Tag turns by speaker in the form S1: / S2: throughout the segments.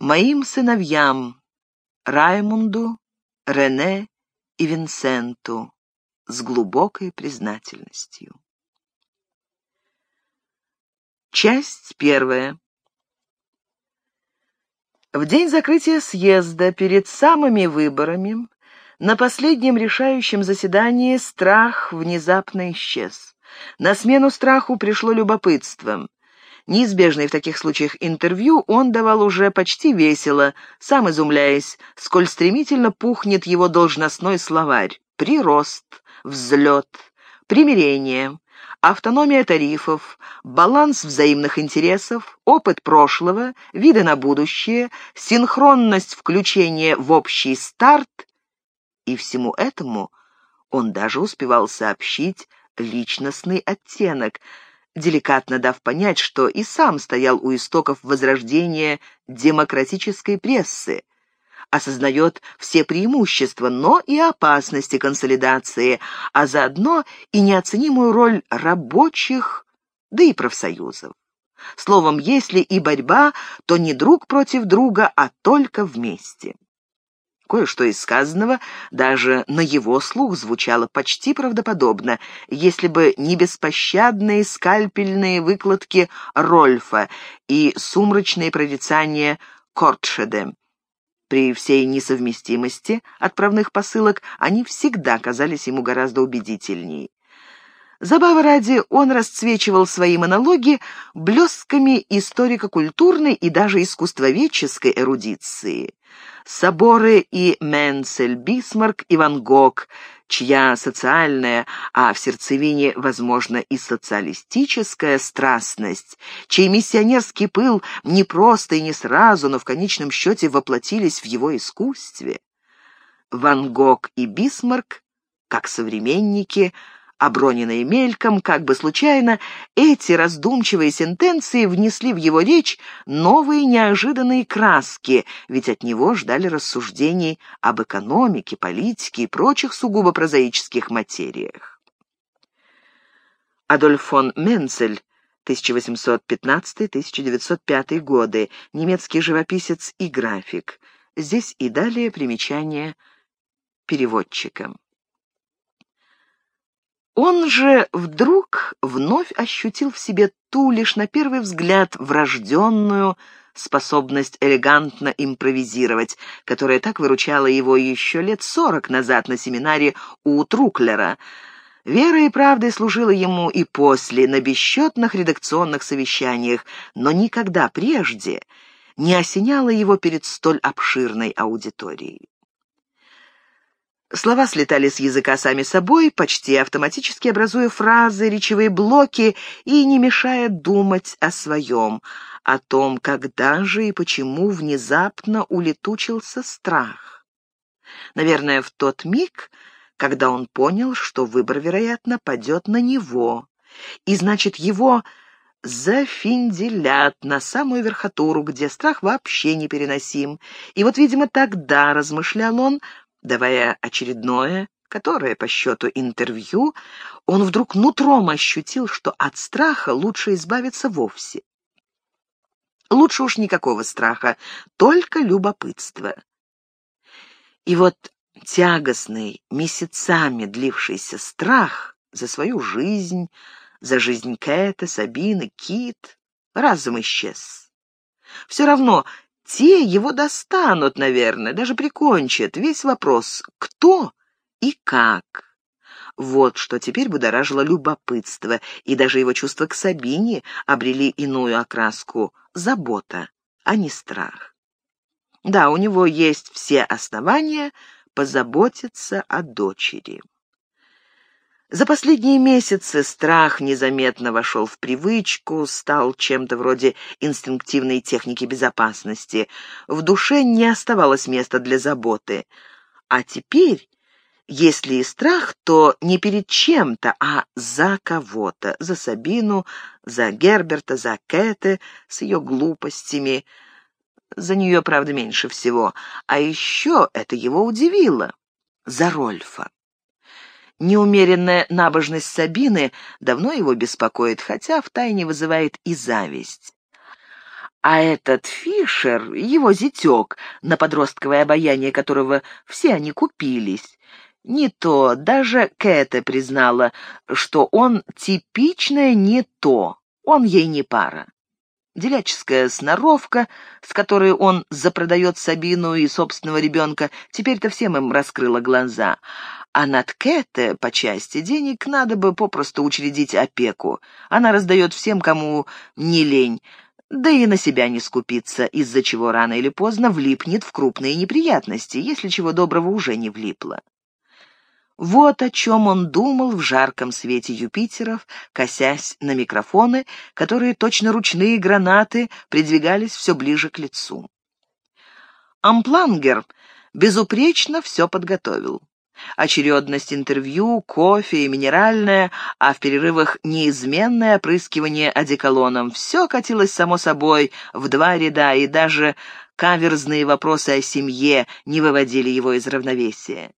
S1: моим сыновьям Раймунду, Рене и Винсенту с глубокой признательностью. Часть первая. В день закрытия съезда, перед самыми выборами, на последнем решающем заседании страх внезапно исчез. На смену страху пришло любопытство. Неизбежный в таких случаях интервью он давал уже почти весело, сам изумляясь, сколь стремительно пухнет его должностной словарь. Прирост, взлет, примирение, автономия тарифов, баланс взаимных интересов, опыт прошлого, виды на будущее, синхронность включения в общий старт. И всему этому он даже успевал сообщить личностный оттенок, деликатно дав понять, что и сам стоял у истоков возрождения демократической прессы, осознает все преимущества, но и опасности консолидации, а заодно и неоценимую роль рабочих, да и профсоюзов. Словом, если и борьба, то не друг против друга, а только вместе. Кое-что из сказанного даже на его слух звучало почти правдоподобно, если бы не беспощадные скальпельные выкладки Рольфа и сумрачные прорицания Кортшеде. При всей несовместимости отправных посылок они всегда казались ему гораздо убедительнее. Забавы ради он расцвечивал свои монологи блестками историко-культурной и даже искусствоведческой эрудиции соборы и Менцель, Бисмарк и Ван Гог, чья социальная, а в сердцевине, возможно, и социалистическая страстность, чей миссионерский пыл не просто и не сразу, но в конечном счете воплотились в его искусстве. Ван Гог и Бисмарк, как современники, оброненные мельком, как бы случайно, эти раздумчивые сентенции внесли в его речь новые неожиданные краски, ведь от него ждали рассуждений об экономике, политике и прочих сугубо прозаических материях. Адольф фон Менцель 1815-1905 годы, немецкий живописец и график. Здесь и далее примечание переводчикам. Он же вдруг вновь ощутил в себе ту лишь на первый взгляд врожденную способность элегантно импровизировать, которая так выручала его еще лет сорок назад на семинаре у Труклера. Верой и правдой служила ему и после, на бесчетных редакционных совещаниях, но никогда прежде не осеняла его перед столь обширной аудиторией. Слова слетали с языка сами собой, почти автоматически образуя фразы, речевые блоки и не мешая думать о своем, о том, когда же и почему внезапно улетучился страх. Наверное, в тот миг, когда он понял, что выбор, вероятно, падет на него, и, значит, его зафинделят на самую верхотуру, где страх вообще непереносим. И вот, видимо, тогда, размышлял он, Давая очередное, которое по счету интервью, он вдруг нутром ощутил, что от страха лучше избавиться вовсе. Лучше уж никакого страха, только любопытство. И вот тягостный, месяцами длившийся страх за свою жизнь, за жизнь Кэта, Сабины, Кит, разом исчез. Все равно те его достанут, наверное, даже прикончат. Весь вопрос «кто» и «как». Вот что теперь будоражило любопытство, и даже его чувства к Сабине обрели иную окраску — забота, а не страх. Да, у него есть все основания позаботиться о дочери. За последние месяцы страх незаметно вошел в привычку, стал чем-то вроде инстинктивной техники безопасности. В душе не оставалось места для заботы. А теперь, если и страх, то не перед чем-то, а за кого-то. За Сабину, за Герберта, за Кэте с ее глупостями. За нее, правда, меньше всего. А еще это его удивило. За Рольфа. Неумеренная набожность Сабины давно его беспокоит, хотя втайне вызывает и зависть. А этот Фишер, его зятек, на подростковое обаяние которого все они купились, не то, даже Кэта признала, что он типичное не то, он ей не пара. Деляческая сноровка, с которой он запродает Сабину и собственного ребенка, теперь-то всем им раскрыла глаза. А над Кэте, по части денег, надо бы попросту учредить опеку. Она раздает всем, кому не лень, да и на себя не скупиться, из-за чего рано или поздно влипнет в крупные неприятности, если чего доброго уже не влипла. Вот о чем он думал в жарком свете Юпитеров, косясь на микрофоны, которые, точно ручные гранаты, придвигались все ближе к лицу. Амплангер безупречно все подготовил. Очередность интервью, кофе и минеральное, а в перерывах неизменное опрыскивание одеколоном. Все катилось само собой в два ряда, и даже каверзные вопросы о семье не выводили его из равновесия.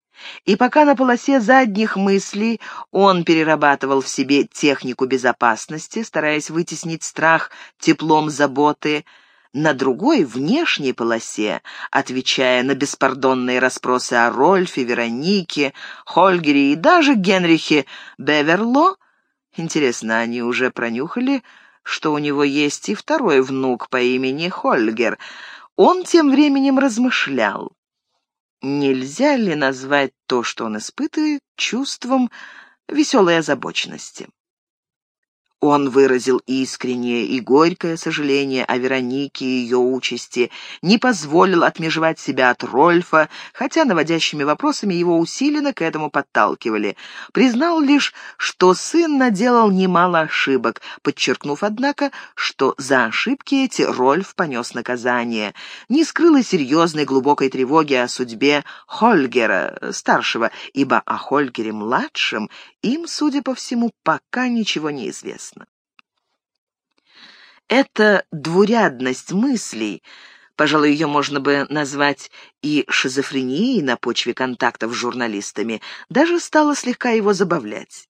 S1: И пока на полосе задних мыслей он перерабатывал в себе технику безопасности, стараясь вытеснить страх теплом заботы, на другой, внешней полосе, отвечая на беспардонные расспросы о Рольфе, Веронике, Хольгере и даже Генрихе Беверло, интересно, они уже пронюхали, что у него есть и второй внук по имени Хольгер, он тем временем размышлял. Нельзя ли назвать то, что он испытывает, чувством веселой озабоченности? Он выразил искреннее и горькое сожаление о Веронике и ее участи, не позволил отмежевать себя от Рольфа, хотя наводящими вопросами его усиленно к этому подталкивали. Признал лишь, что сын наделал немало ошибок, подчеркнув, однако, что за ошибки эти Рольф понес наказание. Не скрыл и серьезной глубокой тревоги о судьбе Хольгера, старшего, ибо о Хольгере-младшем им, судя по всему, пока ничего не известно. Эта двурядность мыслей, пожалуй, ее можно бы назвать и шизофренией на почве контактов с журналистами, даже стала слегка его забавлять.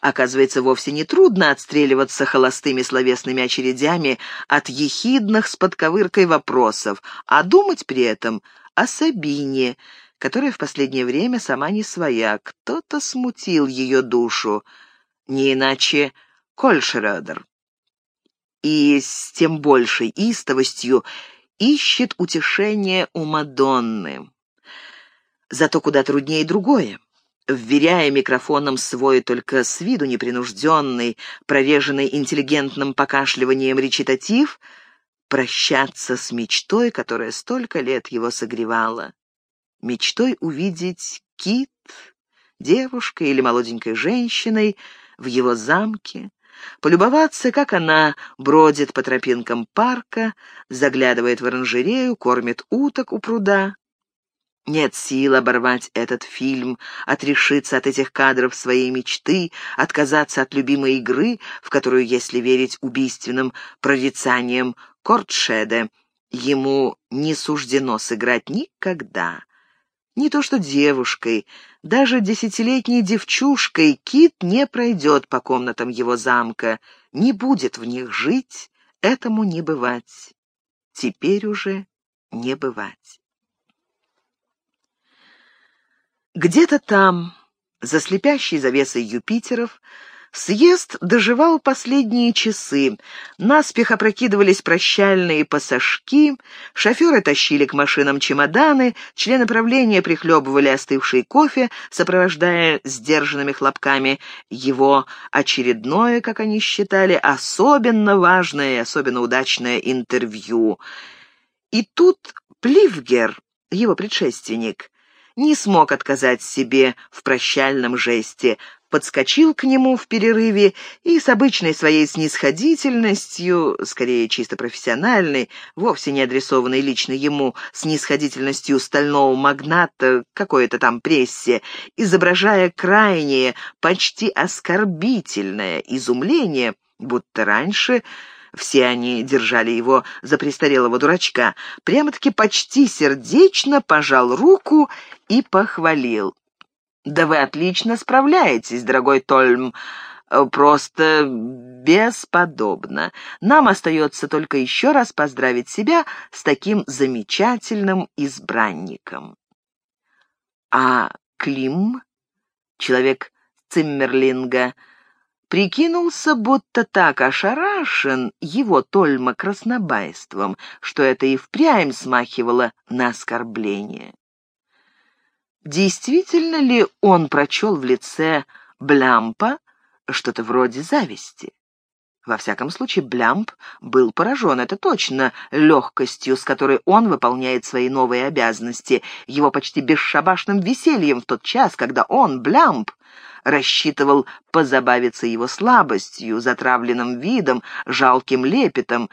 S1: Оказывается, вовсе не трудно отстреливаться холостыми словесными очередями от ехидных с подковыркой вопросов, а думать при этом о Сабине, которая в последнее время сама не своя, кто-то смутил ее душу, не иначе Кольшерёдер и с тем большей истовостью ищет утешение у Мадонны. Зато куда труднее другое. Вверяя микрофоном свой только с виду непринужденный, прореженный интеллигентным покашливанием речитатив, прощаться с мечтой, которая столько лет его согревала. Мечтой увидеть кит, девушкой или молоденькой женщиной в его замке, полюбоваться, как она бродит по тропинкам парка, заглядывает в оранжерею, кормит уток у пруда. Нет сил оборвать этот фильм, отрешиться от этих кадров своей мечты, отказаться от любимой игры, в которую, если верить убийственным прорицаниям Кортшеде, ему не суждено сыграть никогда. Не то что девушкой, даже десятилетней девчушкой Кит не пройдет по комнатам его замка, не будет в них жить, этому не бывать. Теперь уже не бывать. Где-то там, за слепящей завесой Юпитеров, Съезд доживал последние часы. Наспех опрокидывались прощальные пассажки, шоферы тащили к машинам чемоданы, члены правления прихлебывали остывший кофе, сопровождая сдержанными хлопками его очередное, как они считали, особенно важное и особенно удачное интервью. И тут Пливгер, его предшественник, не смог отказать себе в прощальном жесте, подскочил к нему в перерыве и с обычной своей снисходительностью, скорее чисто профессиональной, вовсе не адресованной лично ему, снисходительностью стального магната какой-то там прессе, изображая крайнее, почти оскорбительное изумление, будто раньше все они держали его за престарелого дурачка, прямо-таки почти сердечно пожал руку и похвалил. «Да вы отлично справляетесь, дорогой Тольм. э, просто бесподобно. Нам остается только еще раз поздравить себя с таким замечательным избранником. А Клим, человек Циммерлинга, прикинулся, будто так ошарашен его Тольма краснобайством, что это и впрямь смахивало на оскорбление. Действительно ли он прочел в лице Блямпа что-то вроде зависти? Во всяком случае, Блямп был поражен, это точно, легкостью, с которой он выполняет свои новые обязанности, его почти бесшабашным весельем в тот час, когда он, Блямп, рассчитывал позабавиться его слабостью, затравленным видом, жалким лепетом,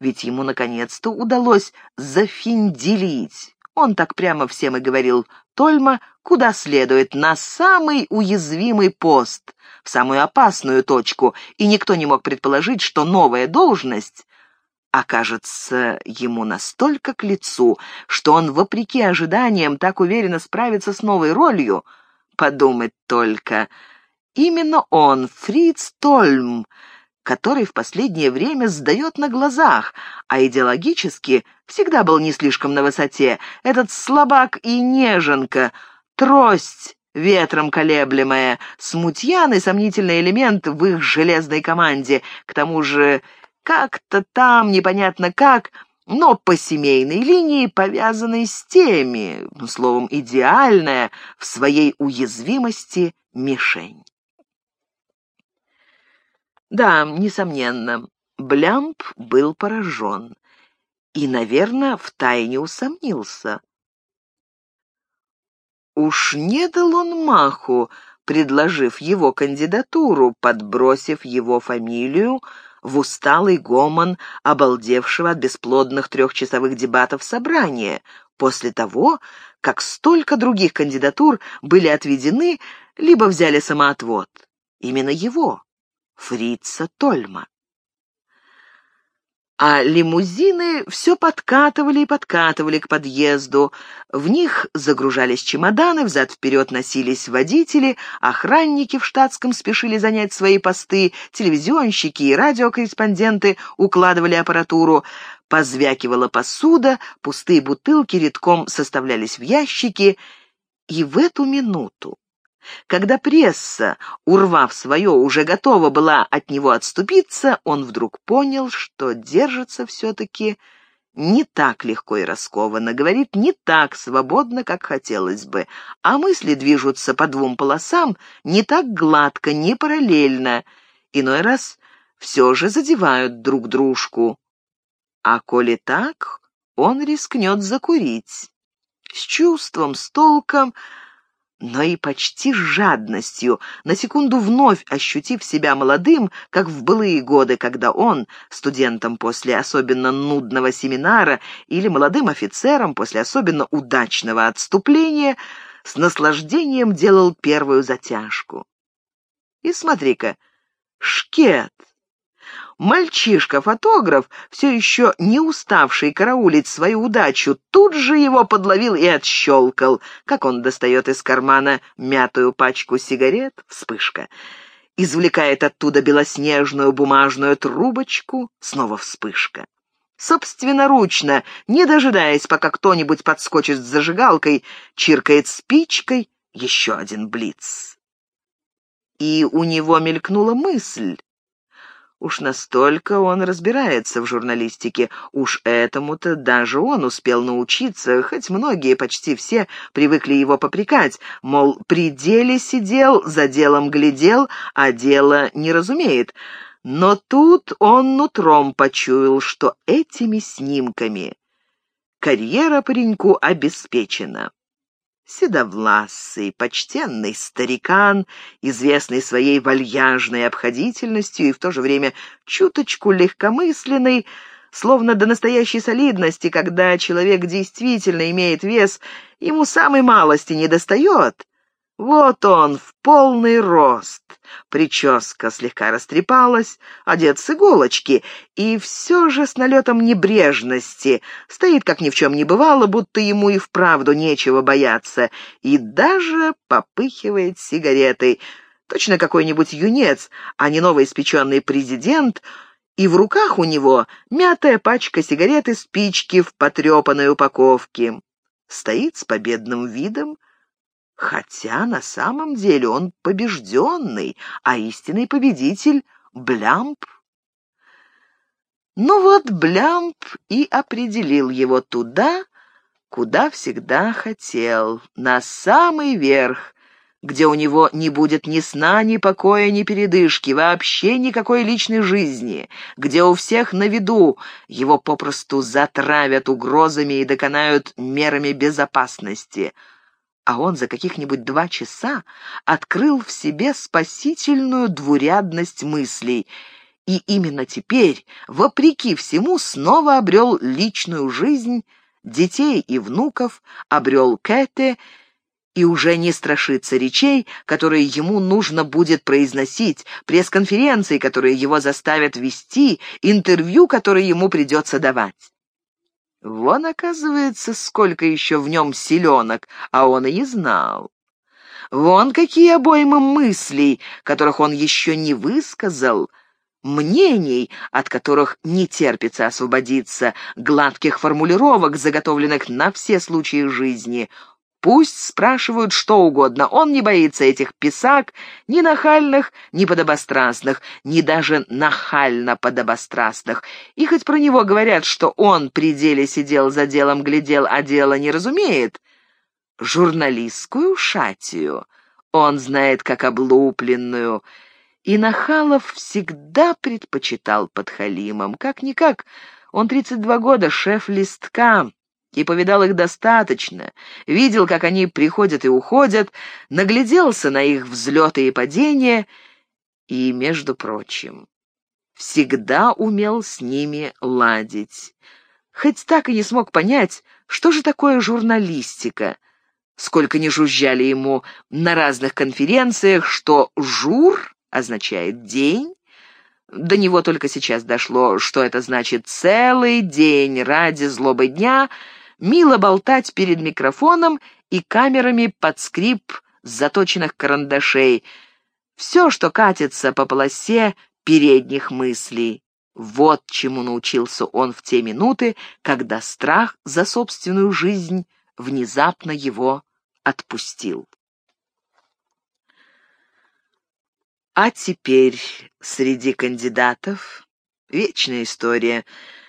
S1: ведь ему наконец-то удалось зафинделить. Он так прямо всем и говорил Тольма, куда следует, на самый уязвимый пост, в самую опасную точку, и никто не мог предположить, что новая должность окажется ему настолько к лицу, что он, вопреки ожиданиям, так уверенно справится с новой ролью — Подумать только. Именно он, Фриц Тольм, который в последнее время сдает на глазах, а идеологически всегда был не слишком на высоте. Этот слабак и неженка, трость ветром колеблемая, смутьян и сомнительный элемент в их железной команде. К тому же как-то там, непонятно как, но по семейной линии, повязанной с теми, словом, идеальная в своей уязвимости мишень. Да, несомненно, Блямп был поражен и, наверное, втайне усомнился. Уж не дал он маху, предложив его кандидатуру, подбросив его фамилию в усталый гомон обалдевшего от бесплодных трехчасовых дебатов собрания, после того, как столько других кандидатур были отведены, либо взяли самоотвод. Именно его, Фрица Тольма. А лимузины все подкатывали и подкатывали к подъезду. В них загружались чемоданы, взад-вперед носились водители, охранники в штатском спешили занять свои посты, телевизионщики и радиокорреспонденты укладывали аппаратуру. Позвякивала посуда, пустые бутылки редком составлялись в ящики. И в эту минуту когда пресса, урвав свое, уже готова была от него отступиться, он вдруг понял, что держится все-таки не так легко и раскованно, говорит не так свободно, как хотелось бы, а мысли движутся по двум полосам не так гладко, не параллельно, иной раз все же задевают друг дружку. А коли так, он рискнет закурить. С чувством, с толком, но и почти с жадностью, на секунду вновь ощутив себя молодым, как в былые годы, когда он, студентом после особенно нудного семинара или молодым офицером после особенно удачного отступления, с наслаждением делал первую затяжку. И смотри-ка, шкет, Мальчишка-фотограф, все еще не уставший караулить свою удачу, тут же его подловил и отщелкал. Как он достает из кармана мятую пачку сигарет, вспышка. Извлекает оттуда белоснежную бумажную трубочку, снова вспышка. Собственноручно, не дожидаясь, пока кто-нибудь подскочит с зажигалкой, чиркает спичкой, еще один блиц. И у него мелькнула мысль. Уж настолько он разбирается в журналистике, уж этому-то даже он успел научиться, хоть многие, почти все, привыкли его попрекать, мол, при деле сидел, за делом глядел, а дело не разумеет. Но тут он нутром почуял, что этими снимками карьера пареньку обеспечена седовласый, почтенный старикан, известный своей вальяжной обходительностью и в то же время чуточку легкомысленный, словно до настоящей солидности, когда человек действительно имеет вес, ему самой малости не достает, вот он, в полный рост. Прическа слегка растрепалась, одет с иголочки, и все же с налетом небрежности. Стоит, как ни в чем не бывало, будто ему и вправду нечего бояться, и даже попыхивает сигаретой. Точно какой-нибудь юнец, а не новоиспеченный президент, и в руках у него мятая пачка сигарет и спички в потрепанной упаковке. Стоит с победным видом, хотя на самом деле он побежденный, а истинный победитель — Блямп. Ну вот Блямп и определил его туда, куда всегда хотел, на самый верх, где у него не будет ни сна, ни покоя, ни передышки, вообще никакой личной жизни, где у всех на виду его попросту затравят угрозами и доконают мерами безопасности. А он за каких-нибудь два часа открыл в себе спасительную двурядность мыслей — и именно теперь, вопреки всему, снова обрел личную жизнь, детей и внуков, обрел Кэте и уже не страшится речей, которые ему нужно будет произносить, пресс-конференции, которые его заставят вести, интервью, которые ему придется давать. Вон, оказывается, сколько еще в нем селенок, а он и не знал. Вон какие обоймы мыслей, которых он еще не высказал, мнений, от которых не терпится освободиться, гладких формулировок, заготовленных на все случаи жизни — Пусть спрашивают что угодно, он не боится этих писак, ни нахальных, ни подобострастных, ни даже нахально-подобострастных. И хоть про него говорят, что он при деле сидел за делом, глядел, а дело не разумеет, журналистскую шатию он знает как облупленную, и Нахалов всегда предпочитал подхалимом. Как-никак, он 32 года, шеф листка, и повидал их достаточно, видел, как они приходят и уходят, нагляделся на их взлеты и падения и, между прочим, всегда умел с ними ладить. Хоть так и не смог понять, что же такое журналистика, сколько не жужжали ему на разных конференциях, что «жур» означает «день», до него только сейчас дошло, что это значит «целый день ради злобы дня», мило болтать перед микрофоном и камерами под скрип заточенных карандашей. Все, что катится по полосе передних мыслей. Вот чему научился он в те минуты, когда страх за собственную жизнь внезапно его отпустил. А теперь среди кандидатов вечная история.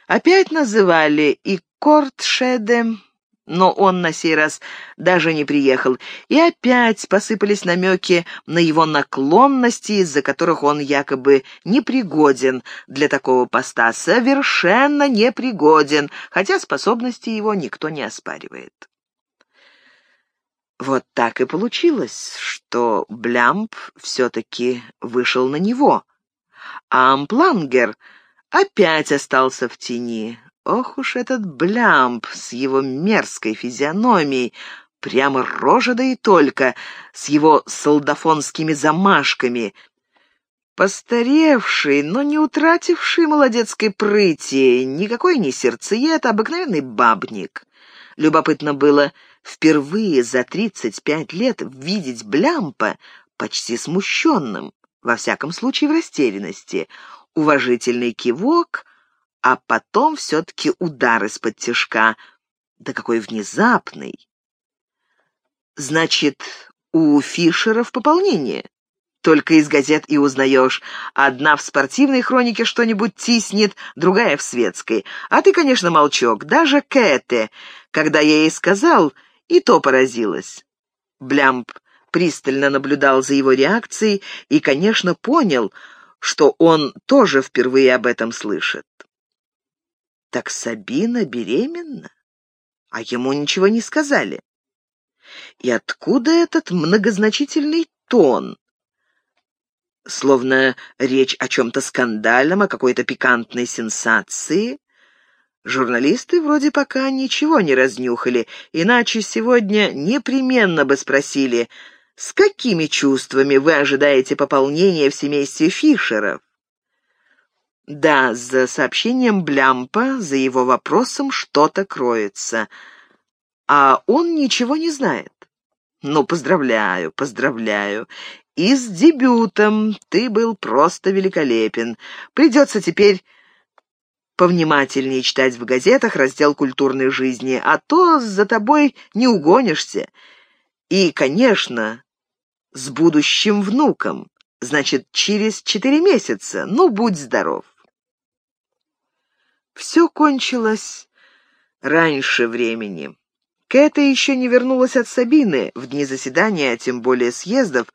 S1: Опять называли и Кортшеде, но он на сей раз даже не приехал, и опять посыпались намеки на его наклонности, из-за которых он якобы непригоден для такого поста, совершенно непригоден, хотя способности его никто не оспаривает. Вот так и получилось, что Блямп все-таки вышел на него, а Амплангер опять остался в тени, Ох уж этот блямп с его мерзкой физиономией, прямо рожа да и только, с его солдафонскими замашками. Постаревший, но не утративший молодецкой прыти, никакой не сердцеед, а обыкновенный бабник. Любопытно было впервые за тридцать пять лет видеть Блямпа почти смущенным, во всяком случае в растерянности. Уважительный кивок — а потом все-таки удар из-под тяжка. Да какой внезапный! Значит, у Фишера в пополнение. Только из газет и узнаешь. Одна в спортивной хронике что-нибудь тиснет, другая в светской. А ты, конечно, молчок. Даже Кэте, когда я ей сказал, и то поразилась. Блямп пристально наблюдал за его реакцией и, конечно, понял, что он тоже впервые об этом слышит. Так Сабина беременна? А ему ничего не сказали. И откуда этот многозначительный тон? Словно речь о чем-то скандальном, о какой-то пикантной сенсации. Журналисты вроде пока ничего не разнюхали, иначе сегодня непременно бы спросили, с какими чувствами вы ожидаете пополнения в семействе Фишеров? Да, за сообщением Блямпа, за его вопросом что-то кроется. А он ничего не знает. Ну, поздравляю, поздравляю. И с дебютом ты был просто великолепен. Придется теперь повнимательнее читать в газетах раздел культурной жизни, а то за тобой не угонишься. И, конечно, с будущим внуком. Значит, через четыре месяца. Ну, будь здоров. Все кончилось раньше времени. Кэта еще не вернулась от Сабины в дни заседания, а тем более съездов.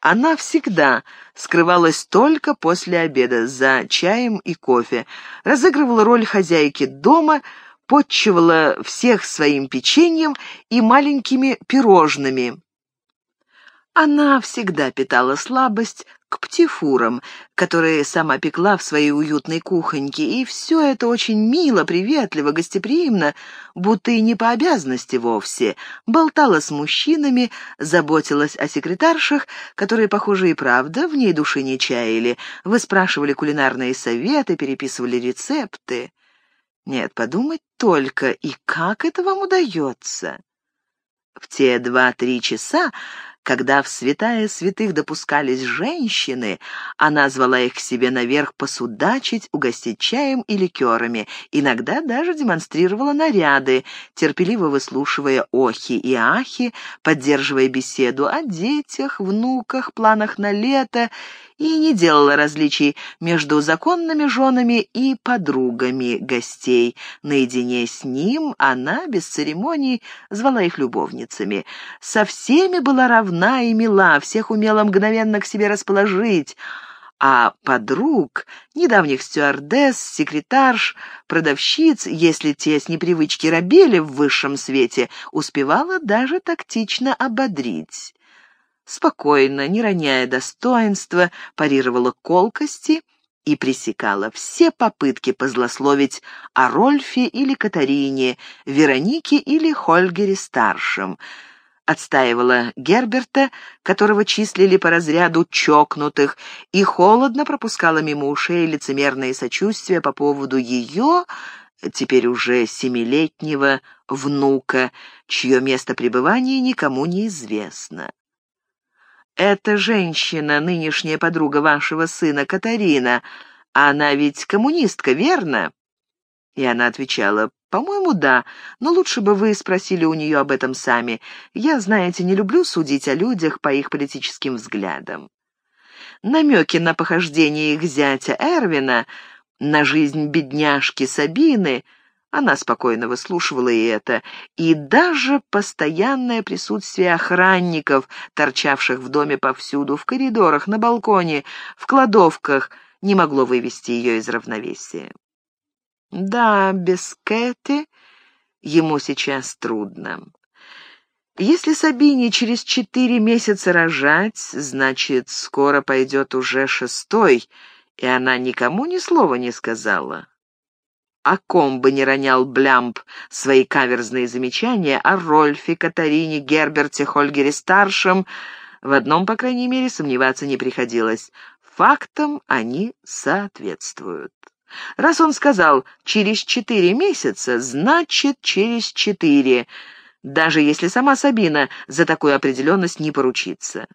S1: Она всегда скрывалась только после обеда за чаем и кофе, разыгрывала роль хозяйки дома, подчивала всех своим печеньем и маленькими пирожными. Она всегда питала слабость к птифурам, которые сама пекла в своей уютной кухоньке, и все это очень мило, приветливо, гостеприимно, будто и не по обязанности вовсе, болтала с мужчинами, заботилась о секретаршах, которые, похоже, и правда в ней души не чаяли, выспрашивали кулинарные советы, переписывали рецепты. Нет, подумать только, и как это вам удается? В те два-три часа когда в святая святых допускались женщины, она звала их к себе наверх посудачить, угостить чаем и ликерами, иногда даже демонстрировала наряды, терпеливо выслушивая охи и ахи, поддерживая беседу о детях, внуках, планах на лето и не делала различий между законными женами и подругами гостей. Наедине с ним она, без церемоний, звала их любовницами. Со всеми была равна и мила, всех умела мгновенно к себе расположить, а подруг, недавних стюардесс, секретарш, продавщиц, если те с непривычки робели в высшем свете, успевала даже тактично ободрить. Спокойно, не роняя достоинства, парировала колкости и пресекала все попытки позлословить о Рольфе или Катарине, Веронике или Хольгере-старшем, отстаивала Герберта, которого числили по разряду чокнутых, и холодно пропускала мимо ушей лицемерные сочувствия по поводу ее, теперь уже семилетнего, внука, чье место пребывания никому не известно. «Эта женщина, нынешняя подруга вашего сына, Катарина, она ведь коммунистка, верно?» И она отвечала, «По-моему, да, но лучше бы вы спросили у нее об этом сами. Я, знаете, не люблю судить о людях по их политическим взглядам». Намеки на похождение их зятя Эрвина, на жизнь бедняжки Сабины — она спокойно выслушивала и это, и даже постоянное присутствие охранников, торчавших в доме повсюду, в коридорах, на балконе, в кладовках, не могло вывести ее из равновесия. Да, без Кэти ему сейчас трудно. Если Сабине через четыре месяца рожать, значит, скоро пойдет уже шестой, и она никому ни слова не сказала о ком бы не ронял Блямп свои каверзные замечания, о Рольфе, Катарине, Герберте, Хольгере-старшем, в одном, по крайней мере, сомневаться не приходилось. Фактам они соответствуют. Раз он сказал «через четыре месяца», значит «через четыре», даже если сама Сабина за такую определенность не поручится.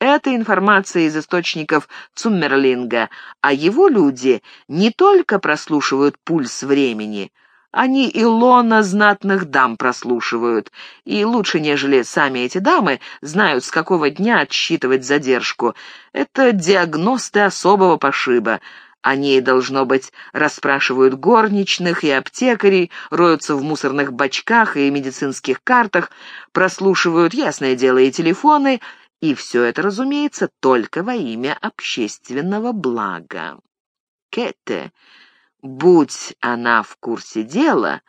S1: Это информация из источников Цуммерлинга, а его люди не только прослушивают пульс времени, они и лона знатных дам прослушивают, и лучше, нежели сами эти дамы, знают, с какого дня отсчитывать задержку. Это диагносты особого пошиба. Они, должно быть, расспрашивают горничных и аптекарей, роются в мусорных бачках и медицинских картах, прослушивают, ясное дело, и телефоны, и все это, разумеется, только во имя общественного блага. Кэте, будь она в курсе дела,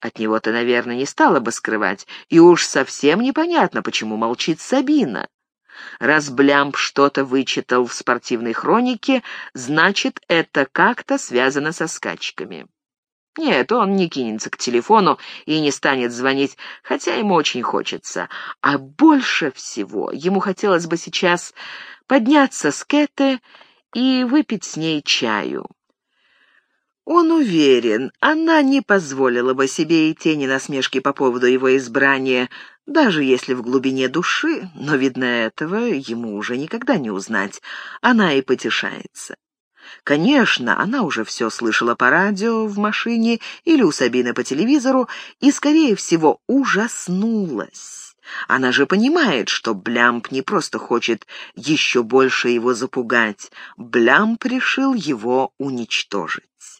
S1: от него-то, наверное, не стала бы скрывать, и уж совсем непонятно, почему молчит Сабина. Раз Блямп что-то вычитал в спортивной хронике, значит, это как-то связано со скачками. Нет, он не кинется к телефону и не станет звонить, хотя ему очень хочется. А больше всего ему хотелось бы сейчас подняться с Кэте и выпить с ней чаю. Он уверен, она не позволила бы себе и тени насмешки по поводу его избрания, Даже если в глубине души, но, видно, этого ему уже никогда не узнать, она и потешается. Конечно, она уже все слышала по радио в машине или у Сабины по телевизору и, скорее всего, ужаснулась. Она же понимает, что Блямп не просто хочет еще больше его запугать. Блямп решил его уничтожить.